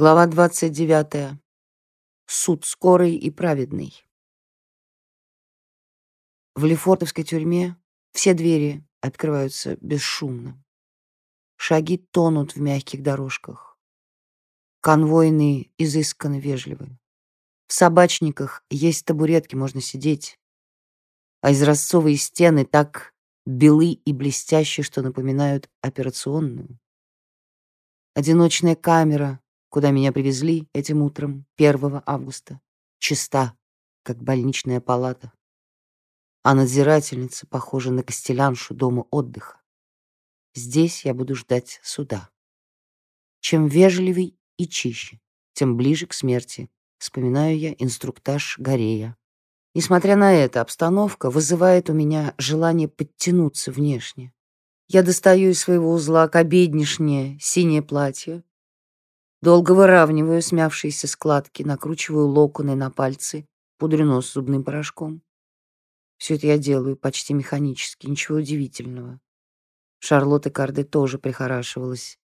Глава 29. Суд скорый и праведный. В Лефортовской тюрьме все двери открываются бесшумно. Шаги тонут в мягких дорожках. Конвойные изысканно вежливы. В собачниках есть табуретки, можно сидеть. А изразцовые стены так белы и блестящие, что напоминают операционную. Одиночная камера, куда меня привезли этим утром, 1 августа, чиста, как больничная палата. А надзирательница похожа на костеляншу дома отдыха. Здесь я буду ждать суда. Чем вежливей и чище, тем ближе к смерти, вспоминаю я инструктаж Горея. Несмотря на это, обстановка вызывает у меня желание подтянуться внешне. Я достаю из своего узла обеднишнее синее платье, долго выравниваю смявшиеся складки, накручиваю локоны на пальцы, пудрю нос зубным порошком. Все это я делаю почти механически, ничего удивительного. Шарлотта Карде тоже прихорашивалась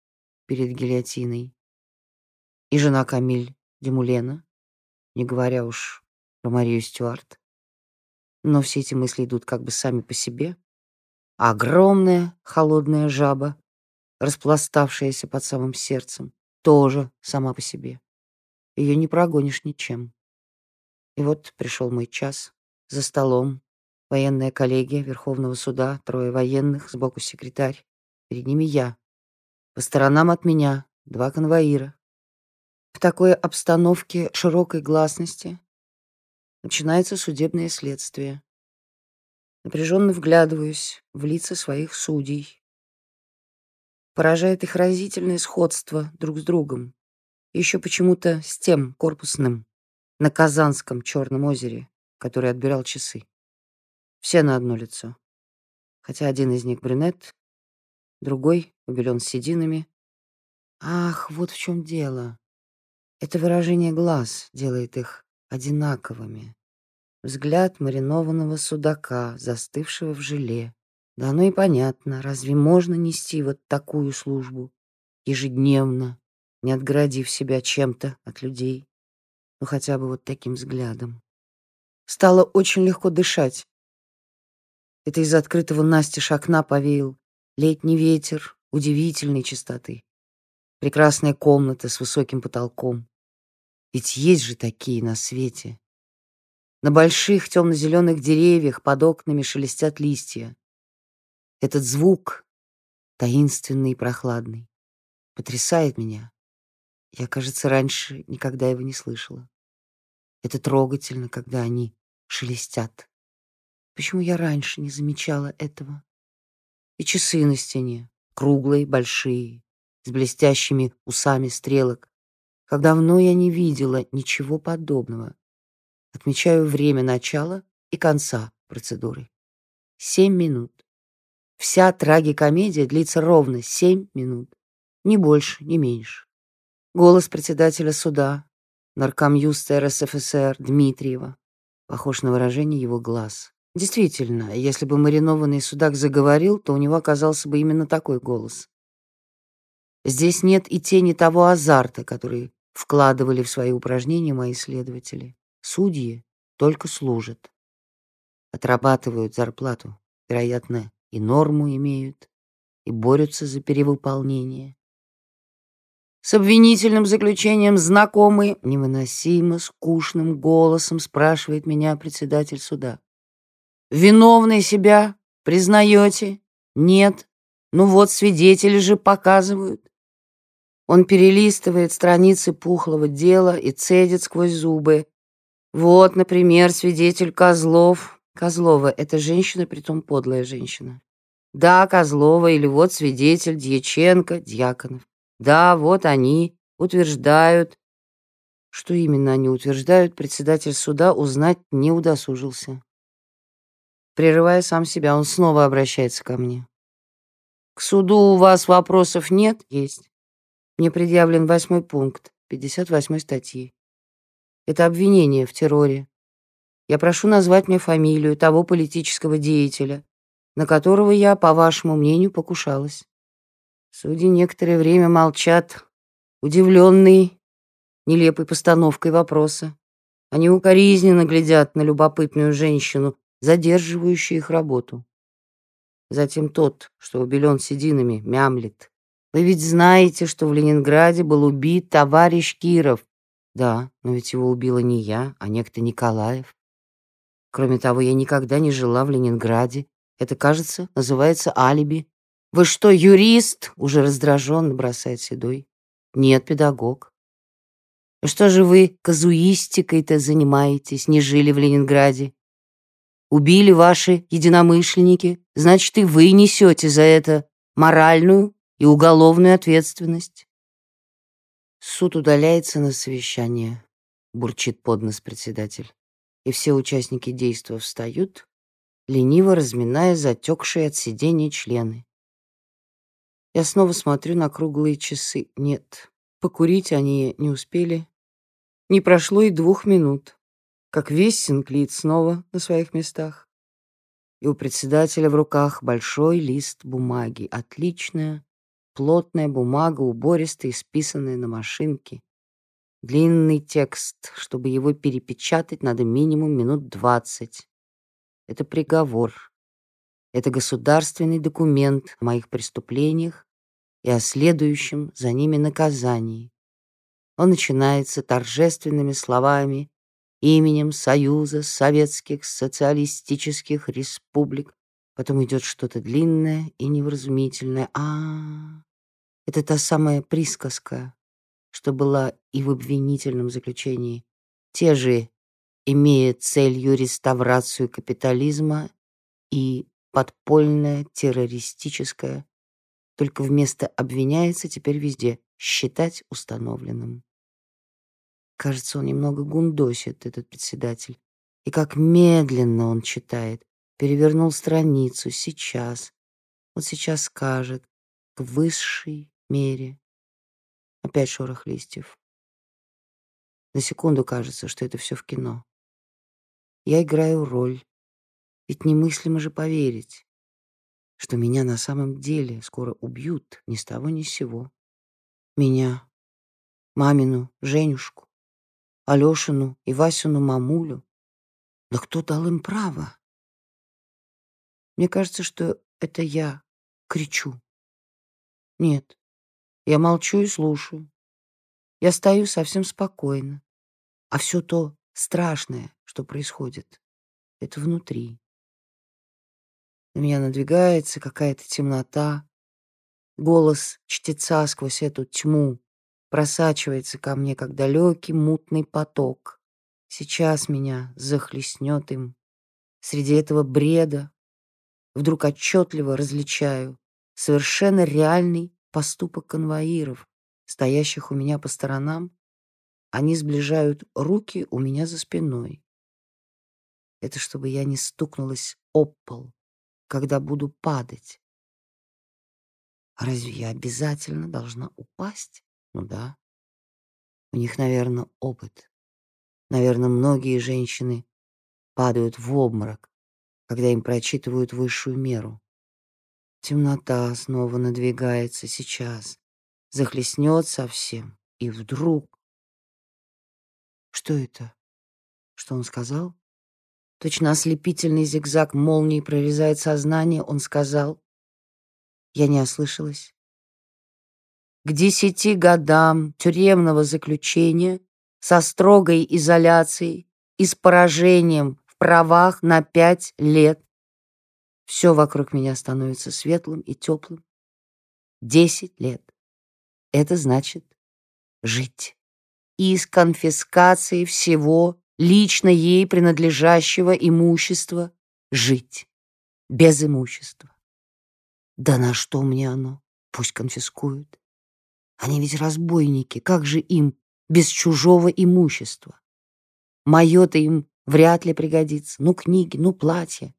перед гильотиной. И жена Камиль Демулена, не говоря уж про Марию Стюарт. Но все эти мысли идут как бы сами по себе. А огромная холодная жаба, распластавшаяся под самым сердцем, тоже сама по себе. Ее не прогонишь ничем. И вот пришел мой час. За столом военная коллегия Верховного суда, трое военных, сбоку секретарь. Перед ними я. По сторонам от меня два конвоира. В такой обстановке широкой гласности Начинается судебное следствие. Напряженно вглядываюсь в лица своих судей. Поражает их разительное сходство друг с другом. Еще почему-то с тем корпусным на Казанском Черном озере, который отбирал часы. Все на одно лицо. Хотя один из них брюнет, другой убелен сединами. Ах, вот в чем дело. Это выражение глаз делает их одинаковыми. Взгляд маринованного судака, застывшего в желе. Да оно и понятно, разве можно нести вот такую службу ежедневно, не отгородив себя чем-то от людей, ну хотя бы вот таким взглядом. Стало очень легко дышать. Это из открытого настежь окна повеял летний ветер удивительной чистоты. Прекрасная комната с высоким потолком, ведь есть же такие на свете. На больших темно-зеленых деревьях под окнами шелестят листья. Этот звук, таинственный и прохладный, потрясает меня. Я, кажется, раньше никогда его не слышала. Это трогательно, когда они шелестят. Почему я раньше не замечала этого? И часы на стене, круглые, большие, с блестящими усами стрелок, как давно я не видела ничего подобного. Отмечаю время начала и конца процедуры. Семь минут. Вся трагикомедия длится ровно семь минут. Ни больше, ни меньше. Голос председателя суда, наркомюста РСФСР Дмитриева, похож на выражение его глаз. Действительно, если бы маринованный судак заговорил, то у него оказался бы именно такой голос. Здесь нет и тени того азарта, который вкладывали в свои упражнения мои следователи. Судьи только служат. Отрабатывают зарплату, вероятно, и норму имеют, и борются за перевыполнение. С обвинительным заключением знакомый, невыносимо скучным голосом спрашивает меня председатель суда. «Виновный себя признаете? Нет? Ну вот, свидетели же показывают. Он перелистывает страницы пухлого дела и цедит сквозь зубы. Вот, например, свидетель Козлов. Козлова — это женщина, притом подлая женщина. Да, Козлова, или вот свидетель Дьяченко, Дьяконов. Да, вот они утверждают. Что именно они утверждают, председатель суда узнать не удосужился. Прерывая сам себя, он снова обращается ко мне. «К суду у вас вопросов нет?» «Есть. Мне предъявлен восьмой пункт 58 статьи. Это обвинение в терроре. Я прошу назвать мне фамилию того политического деятеля, на которого я, по вашему мнению, покушалась. Судьи некоторое время молчат, удивленные нелепой постановкой вопроса. Они укоризненно глядят на любопытную женщину, задерживающую их работу. Затем тот, что убелен сединами, мямлет. «Вы ведь знаете, что в Ленинграде был убит товарищ Киров?» «Да, но ведь его убила не я, а некто Николаев. Кроме того, я никогда не жила в Ленинграде. Это, кажется, называется алиби. Вы что, юрист? Уже раздраженно бросает Седой. Нет, педагог. Что же вы казуистикой-то занимаетесь, не жили в Ленинграде? Убили ваши единомышленники, значит, и вы несете за это моральную и уголовную ответственность. Суд удаляется на совещание, бурчит под нос председатель, и все участники действа встают, лениво разминая затекшие от сидения члены. Я снова смотрю на круглые часы. Нет, покурить они не успели. Не прошло и двух минут, как весь Синклит снова на своих местах. И у председателя в руках большой лист бумаги. Отличная, плотная бумага, убористая, исписанная на машинке. Длинный текст. Чтобы его перепечатать, надо минимум минут двадцать. Это приговор. Это государственный документ о моих преступлениях и о следующем за ними наказании. Он начинается торжественными словами именем Союза Советских Социалистических Республик. Потом идет что-то длинное и невразумительное. А, -а, а, это та самая присказка, что была и в обвинительном заключении. Те же, имея целью реставрацию капитализма и подпольное террористическое, только вместо «обвиняется» теперь везде «считать установленным». Кажется, он немного гундосит, этот председатель. И как медленно он читает. Перевернул страницу сейчас. Вот сейчас скажет к высшей мере. Опять шорох листьев. На секунду кажется, что это все в кино. Я играю роль. Ведь немыслимо же поверить, что меня на самом деле скоро убьют ни с того ни с сего. Меня, мамину, Женюшку, Алешину и Васину мамулю. Да кто дал им право? Мне кажется, что это я кричу. Нет, я молчу и слушаю. Я стою совсем спокойно. А все то страшное, что происходит, это внутри. На меня надвигается какая-то темнота. Голос чтеца сквозь эту тьму просачивается ко мне, как далекий мутный поток. Сейчас меня захлестнет им. Среди этого бреда вдруг отчетливо различаю совершенно реальный поступок конвоиров, стоящих у меня по сторонам. Они сближают руки у меня за спиной. Это чтобы я не стукнулась об пол, когда буду падать. Разве я обязательно должна упасть? Ну да. У них, наверное, опыт. Наверное, многие женщины падают в обморок, когда им прочитывают высшую меру. Темнота снова надвигается сейчас, захлестнет совсем, и вдруг... Что это? Что он сказал? Точно ослепительный зигзаг молнии прорезает сознание, он сказал. Я не ослышалась. К десяти годам тюремного заключения со строгой изоляцией и с поражением в правах на пять лет все вокруг меня становится светлым и теплым. Десять лет. Это значит жить. И с конфискацией всего лично ей принадлежащего имущества жить без имущества. Да на что мне оно? Пусть конфискуют. Они ведь разбойники, как же им без чужого имущества? Мое-то им вряд ли пригодится. Ну, книги, ну, платья.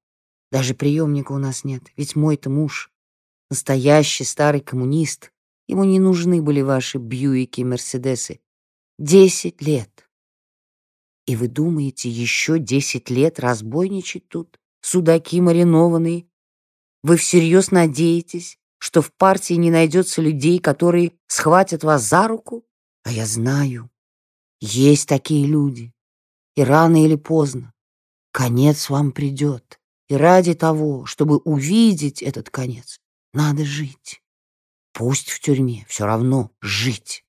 Даже приемника у нас нет, ведь мой-то муж — настоящий старый коммунист. Ему не нужны были ваши Бьюики и Мерседесы. Десять лет. И вы думаете, еще десять лет разбойничать тут? Судаки маринованные? Вы всерьез надеетесь, что в партии не найдется людей, которые схватят вас за руку? А я знаю, Есть такие люди. И рано или поздно конец вам придет. И ради того, чтобы увидеть этот конец, надо жить. Пусть в тюрьме, все равно жить.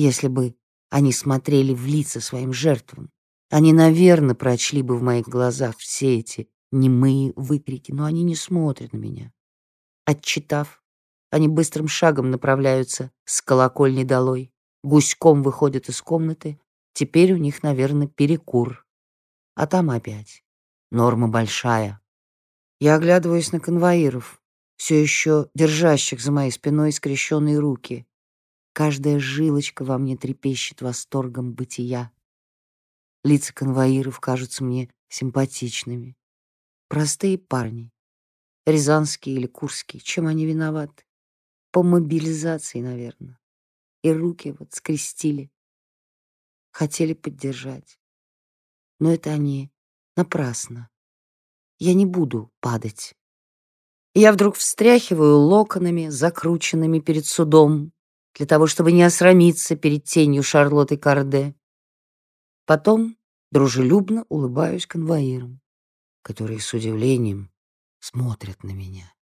Если бы они смотрели в лица своим жертвам, они, наверное, прочли бы в моих глазах все эти немые выкрики, но они не смотрят на меня. Отчитав, они быстрым шагом направляются с колокольни долой, гуськом выходят из комнаты. Теперь у них, наверное, перекур. А там опять. Норма большая. Я оглядываюсь на конвоиров, все еще держащих за моей спиной скрещенные руки. Каждая жилочка во мне трепещет восторгом бытия. Лица конвоиров кажутся мне симпатичными. Простые парни. Рязанские или Курские. Чем они виноваты? По мобилизации, наверное. И руки вот скрестили. Хотели поддержать. Но это они напрасно. Я не буду падать. Я вдруг встряхиваю локонами, закрученными перед судом, для того, чтобы не осрамиться перед тенью Шарлотты Карде. Потом дружелюбно улыбаюсь конвоирам, которые с удивлением смотрят на меня.